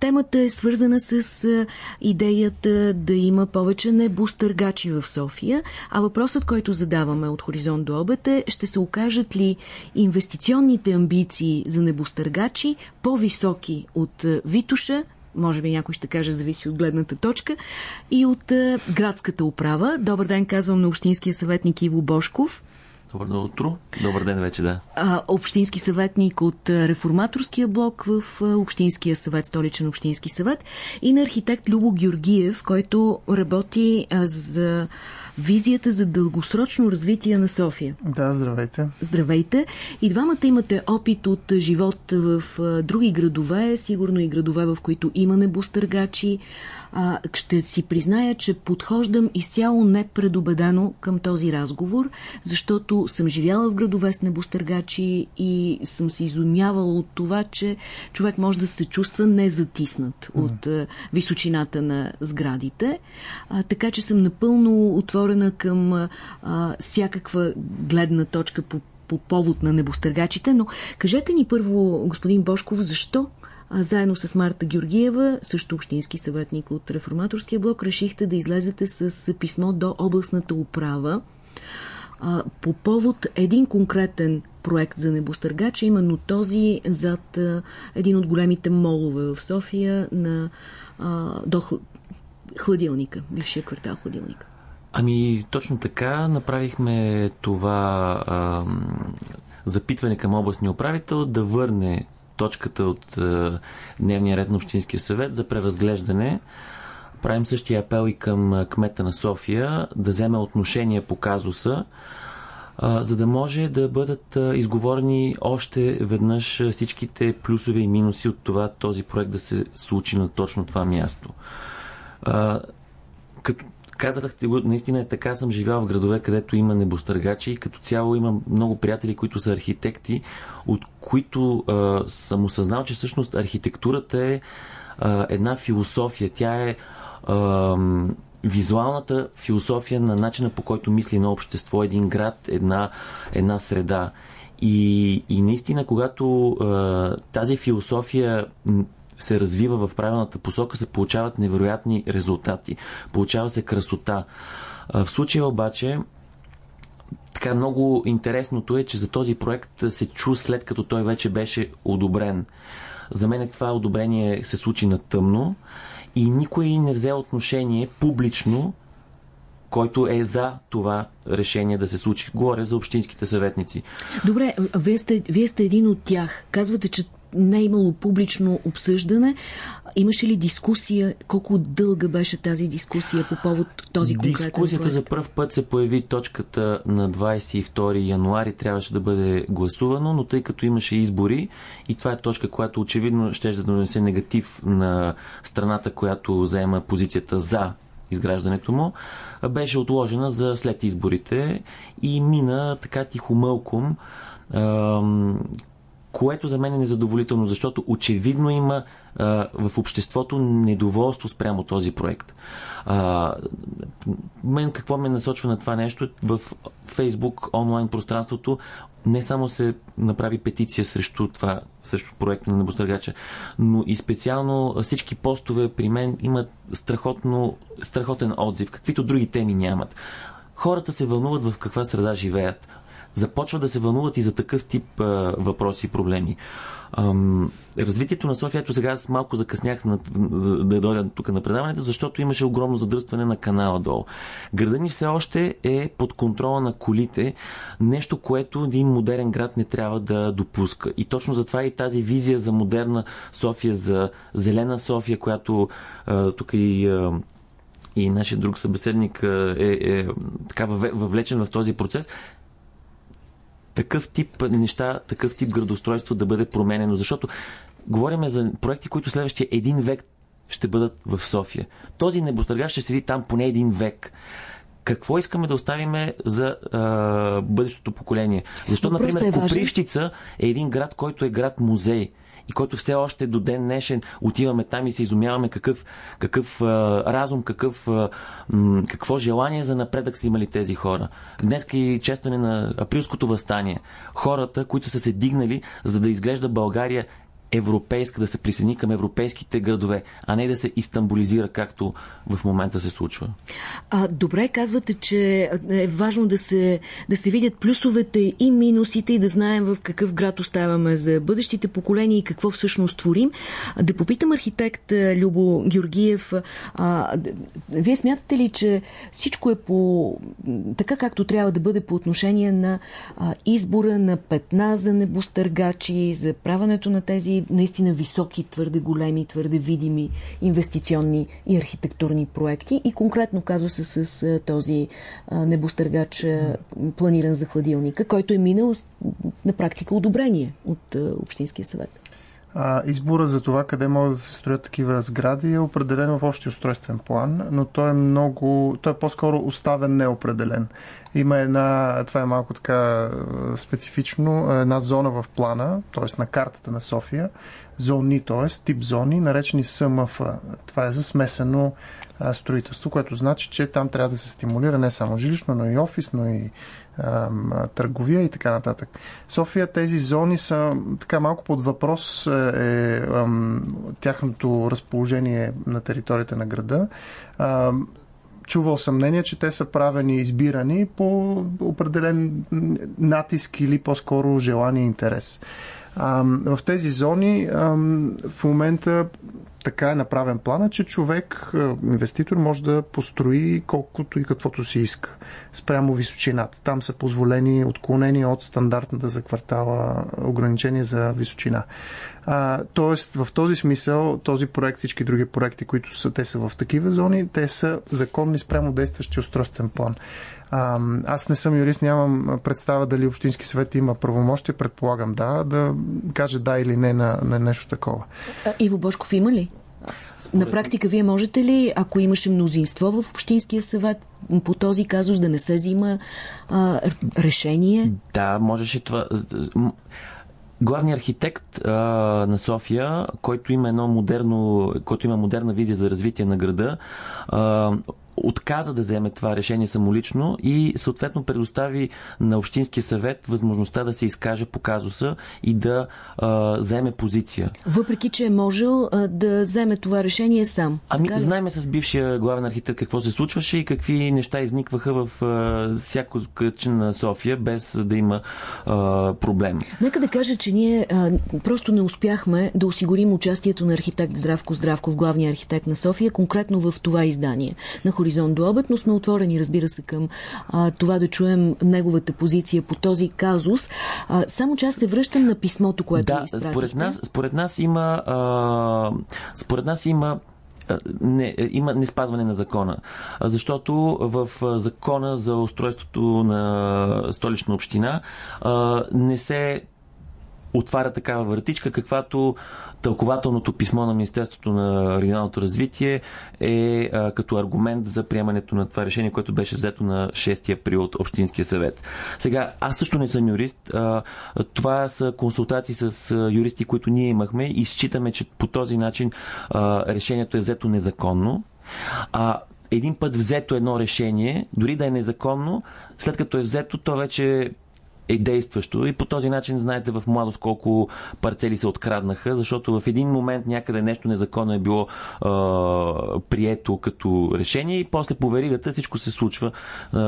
Темата е свързана с идеята да има повече небостъргачи в София, а въпросът, който задаваме от Хоризонт до обед е, ще се окажат ли инвестиционните амбиции за небостъргачи по-високи от Витуша, може би някой ще каже, зависи от гледната точка, и от градската управа. Добър ден, казвам на Общинския съветник Иво Бошков. Добро утро. Добър ден вече, да. А, общински съветник от Реформаторския блок в Общинския съвет, столичен Общински съвет и на архитект Любо Георгиев, който работи а, за визията за дългосрочно развитие на София. Да, здравейте. Здравейте. И двамата имате опит от живот в други градове, сигурно и градове, в които има небостъргачи. А, ще си призная, че подхождам изцяло непредобедено към този разговор, защото съм живяла в градове с небостъргачи и съм се изумявала от това, че човек може да се чувства незатиснат mm. от а, височината на сградите. А, така че съм напълно отворена към а, всякаква гледна точка по по повод на небостъргачите, но кажете ни първо, господин Бошков, защо а, заедно с Марта Георгиева, също общински съветник от Реформаторския блок, решихте да излезете с писмо до областната управа а, по повод един конкретен проект за небостъргача, именно този зад а, един от големите молове в София на а, до хладилника, бившия квартал хладилника. Ами, точно така направихме това а, запитване към областния управител да върне точката от е, дневния ред на Общинския съвет за преразглеждане. Правим същия апел и към е, кмета на София да вземе отношение по казуса, е, за да може да бъдат е, изговорени още веднъж всичките плюсове и минуси от това този проект да се случи на точно това място. Е, като Казахте го, наистина е така, съм живял в градове, където има небостъргачи и като цяло имам много приятели, които са архитекти, от които а, съм осъзнал, че всъщност архитектурата е а, една философия. Тя е а, визуалната философия на начина по който мисли на общество, един град, една, една среда. И, и наистина, когато а, тази философия се развива в правилната посока, се получават невероятни резултати. Получава се красота. В случая обаче така много интересното е, че за този проект се чу след като той вече беше одобрен. За мен това одобрение се случи на тъмно и никой не взе отношение публично, който е за това решение да се случи. Говоря за общинските съветници. Добре, вие сте, вие сте един от тях. Казвате, че не е имало публично обсъждане. Имаше ли дискусия? Колко дълга беше тази дискусия по повод този конкретен Дискусията проект? за първ път се появи точката на 22 януари. Трябваше да бъде гласувано, но тъй като имаше избори и това е точка, която очевидно ще да донесе негатив на страната, която заема позицията за изграждането му, беше отложена за след изборите и мина така тихомълком което за мен е незадоволително, защото очевидно има а, в обществото недоволство спрямо този проект. А, мен какво ме насочва на това нещо? В Фейсбук, онлайн пространството не само се направи петиция срещу това, срещу проекта на небостъргача, но и специално всички постове при мен имат страхотно, страхотен отзив, каквито други теми нямат. Хората се вълнуват в каква среда живеят започват да се вълнуват и за такъв тип а, въпроси и проблеми. Ам, развитието на София, ето сега аз малко закъснях на, да дойда тук на предаването, защото имаше огромно задръстване на канала долу. Града ни все още е под контрола на колите, нещо, което един модерен град не трябва да допуска. И точно затова и тази визия за модерна София, за зелена София, която а, тук и а, и нашия друг събеседник е, е така въвлечен в този процес, такъв тип неща, такъв тип градостройство да бъде променено. Защото говорим за проекти, които следващия един век ще бъдат в София. Този небостъргач ще седи там поне един век какво искаме да оставиме за а, бъдещото поколение. Защото, например, е Копривщица е един град, който е град музей и който все още до ден днешен отиваме там и се изумяваме какъв, какъв а, разум, какъв, а, какво желание за напредък са имали тези хора. Днес и честване на априлското възстание. Хората, които са се дигнали, за да изглежда България европейска, да се присъедини към европейските градове, а не да се истанбулизира, както в момента се случва. А, добре, казвате, че е важно да се, да се видят плюсовете и минусите и да знаем в какъв град оставаме за бъдещите поколения и какво всъщност творим. Да попитам архитект Любо Георгиев, а, вие смятате ли, че всичко е по така както трябва да бъде по отношение на а, избора на петна за небостъргачи, за правенето на тези наистина високи, твърде големи, твърде видими инвестиционни и архитектурни проекти и конкретно казва се с, този небостъргач планиран за хладилника, който е минал на практика одобрение от Общинския съвет. А, избора за това къде могат да се строят такива сгради е определен в общия устройствен план, но той е много, той е по-скоро оставен неопределен. Има една, това е малко така специфично, една зона в плана, т.е. на картата на София, зони, т.е. тип зони, наречени СМФ. Това е за смесено строителство, което значи, че там трябва да се стимулира не само жилищно, но и офис, но и търговия и така нататък. София тези зони са така малко под въпрос е, е тяхното разположение на територията на града. чувал съмнение, че те са правени избирани по определен натиск или по-скоро желание интерес. в тези зони в момента така е направен плана, че човек, е, инвеститор, може да построи колкото и каквото си иска спрямо височината. Там са позволени отклонения от стандартната за квартала ограничения за височина. А, тоест, в този смисъл, този проект, всички други проекти, които са, те са в такива зони, те са законни спрямо действащи устройствен план. А, аз не съм юрист, нямам представа дали Общински съвет има правомощие, предполагам да, да каже да или не на, на нещо такова. Иво Бошков има ли? На практика, вие можете ли, ако имаше мнозинство в Общинския съвет, по този казус да не се взима а, решение? Да, можеше това главният архитект а, на София, който има едно модерно, който има модерна визия за развитие на града, а, отказа да вземе това решение самолично и съответно предостави на Общинския съвет възможността да се изкаже по казуса и да а, вземе позиция. Въпреки, че е можел а, да вземе това решение сам. Ами, знаеме с бившия главен архитект какво се случваше и какви неща изникваха в а, всяко кътче на София, без да има а, проблем. Нека да кажа, че ние а, просто не успяхме да осигурим участието на архитект Здравко Здравков, главния архитект на София, конкретно в това издание на хоризонт до обед, но сме отворени, разбира се, към а, това да чуем неговата позиция по този казус. А, само че аз се връщам на писмото, което да, според нас, според нас има а, според нас има не, има не спазване на закона. Защото в закона за устройството на столична община не се отваря такава вратичка, каквато тълкователното писмо на Министерството на регионалното развитие е а, като аргумент за приемането на това решение, което беше взето на 6 април от Общинския съвет. Сега, аз също не съм юрист. А, това са консултации с юристи, които ние имахме и считаме, че по този начин а, решението е взето незаконно. А, един път взето едно решение, дори да е незаконно, след като е взето, то вече е действащо и по този начин знаете в младост колко парцели се откраднаха, защото в един момент някъде нещо незаконно е било а, прието като решение и после по веригата всичко се случва а,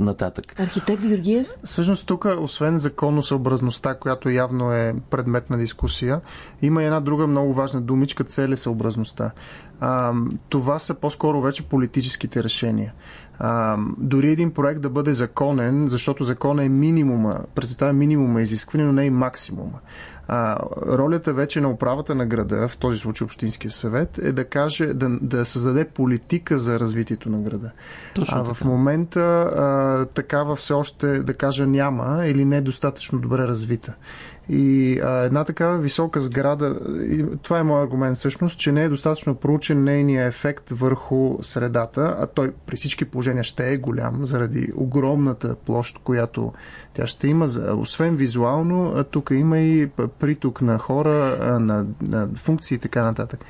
нататък. Архитект Георгиев? Всъщност тук, освен законосъобразността, която явно е предмет на дискусия, има една друга много важна думичка целесъобразността. А, това са по-скоро вече политическите решения а, дори един проект да бъде законен, защото закона е минимума, представя минимума изискване, но не и максимума. А, ролята вече на управата на града, в този случай Общинския съвет, е да каже, да, да създаде политика за развитието на града. Точно а в така. момента а, такава все още, да кажа, няма или не е достатъчно добре развита. И а, една такава висока сграда, и това е моят аргумент всъщност, че не е достатъчно проучен нейния ефект върху средата, а той при всички положения ще е голям, заради огромната площ, която тя ще има. Освен визуално, тук има и приток на хора, на, на функции и така нататък.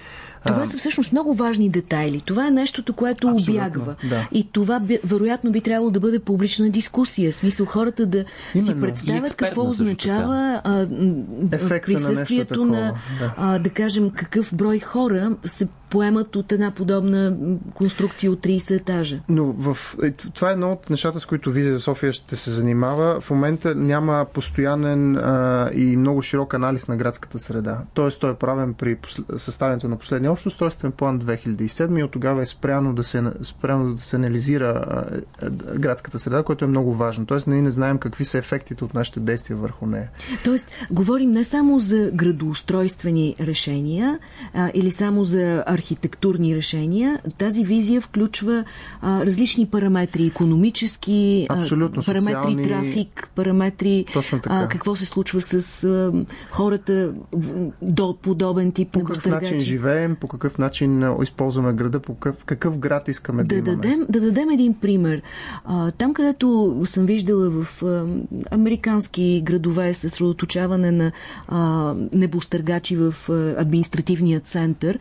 Това са всъщност много важни детайли. Това е нещото, което абсолютно, обягва. Да. И това вероятно би трябвало да бъде публична дискусия. В смисъл хората да Именно. си представят какво означава а, присъствието на, на да. А, да кажем, какъв брой хора се поемат от една подобна конструкция от 30 етажа. Но в, е, това е едно от нещата, с които Визия София ще се занимава. В момента няма постоянен а, и много широк анализ на градската среда. Тоест той е правен при съставянето на последния общо устройствен план 2007 и от тогава е спряно да се, спряно да се анализира а, а, градската среда, което е много важно. Тоест ние не знаем какви са ефектите от нашите действия върху нея. Тоест говорим не само за градоустройствени решения а, или само за архитектурни решения. Тази визия включва а, различни параметри, економически, Абсолютно, а, параметри социални... трафик, параметри. А, какво се случва с а, хората до подобен тип по какъв начин живеем, по какъв начин използваме града, по какъв, какъв град искаме да, да имаме. Дадем, да дадем един пример. А, там, където съм виждала в а, американски градове съсредоточаване на а, небостъргачи в а, административния център,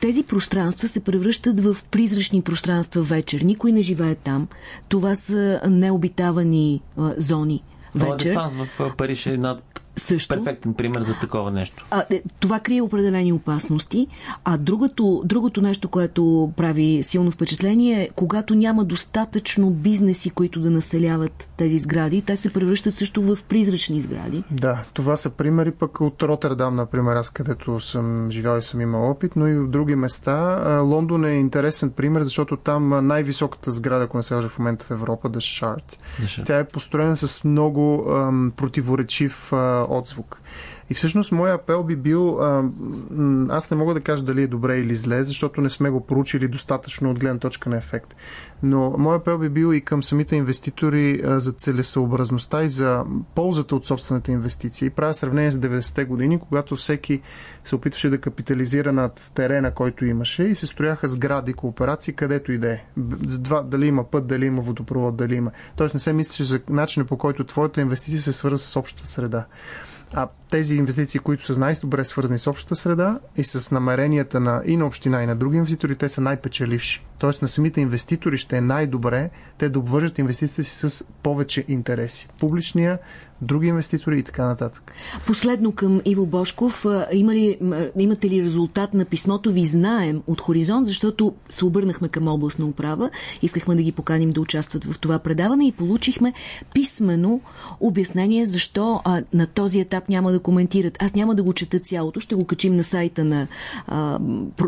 тези пространства се превръщат в призрачни пространства вечер. Никой не живее там. Това са необитавани а, зони вечер. Това в Париж е една също. Перфектен пример за такова нещо. А, е, това крие определени опасности. А другото, другото нещо, което прави силно впечатление е, когато няма достатъчно бизнеси, които да населяват тези сгради, те се превръщат също в призрачни сгради. Да, това са примери пък от Роттердам, например, аз където съм живял и съм имал опит, но и в други места. Лондон е интересен пример, защото там най-високата сграда, ако не се в момента в Европа, The Shard. The Shard. Тя е построена с много ам, противоречив отзвук. И всъщност моя апел би бил, а, аз не мога да кажа дали е добре или зле, защото не сме го проучили достатъчно от гледна точка на ефект. Но моя апел би бил и към самите инвеститори а, за целесъобразността и за ползата от собствената инвестиция. И правя сравнение с 90-те години, когато всеки се опитваше да капитализира над терена, който имаше и се строяха сгради, кооперации, където и да е. Дали има път, дали има водопровод, дали има. Тоест не се мислиш за начина по който твоята инвестиция се свързва с общата среда. А тези инвестиции, които са най-добре свързани с общата среда и с намеренията на, и на община, и на други инвеститори, те са най-печеливши. Тоест на самите инвеститори ще е най-добре те да обвържат инвестициите си с повече интереси. Публичния, други инвеститори и така нататък. Последно към Иво Бошков. Има ли, имате ли резултат на писмото ви знаем от Хоризонт, защото се обърнахме към областна управа, искахме да ги поканим да участват в това предаване и получихме писмено обяснение защо а, на този етап няма да коментират. Аз няма да го чета цялото, ще го качим на сайта на, а,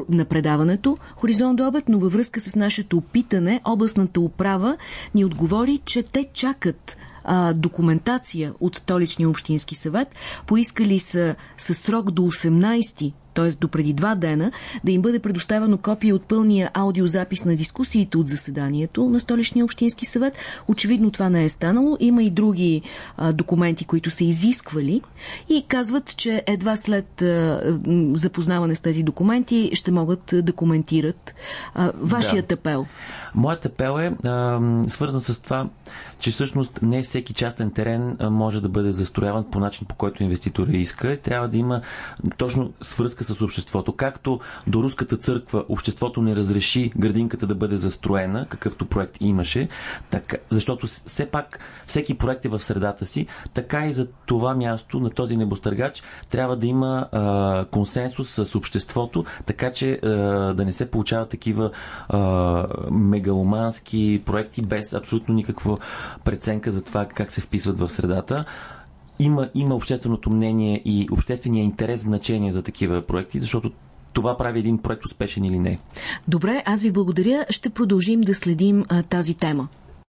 на предаването Хоризонт до обед, но във връзка с нашето опитане, областната управа ни отговори, че те чакат а, документация от Столичния общински съвет. Поискали са със срок до 18 т.е. до преди два дена, да им бъде предоставено копия от пълния аудиозапис на дискусиите от заседанието на Столичния общински съвет. Очевидно това не е станало. Има и други а, документи, които са изисквали и казват, че едва след а, запознаване с тези документи ще могат да коментират а, вашият да. апел. Моят апел е а, свързан с това, че всъщност не всеки частен терен може да бъде застрояван по начин, по който инвеститора иска. Трябва да има точно свръзка с обществото. Както до Руската църква обществото не разреши градинката да бъде застроена, какъвто проект имаше, така, защото все пак всеки проект е в средата си, така и за това място на този небостъргач трябва да има а, консенсус с обществото, така че а, да не се получават такива а, мегаломански проекти без абсолютно никаква преценка за това как се вписват в средата има, има общественото мнение и обществения интерес значение за такива проекти, защото това прави един проект успешен или не. Добре, аз ви благодаря. Ще продължим да следим а, тази тема.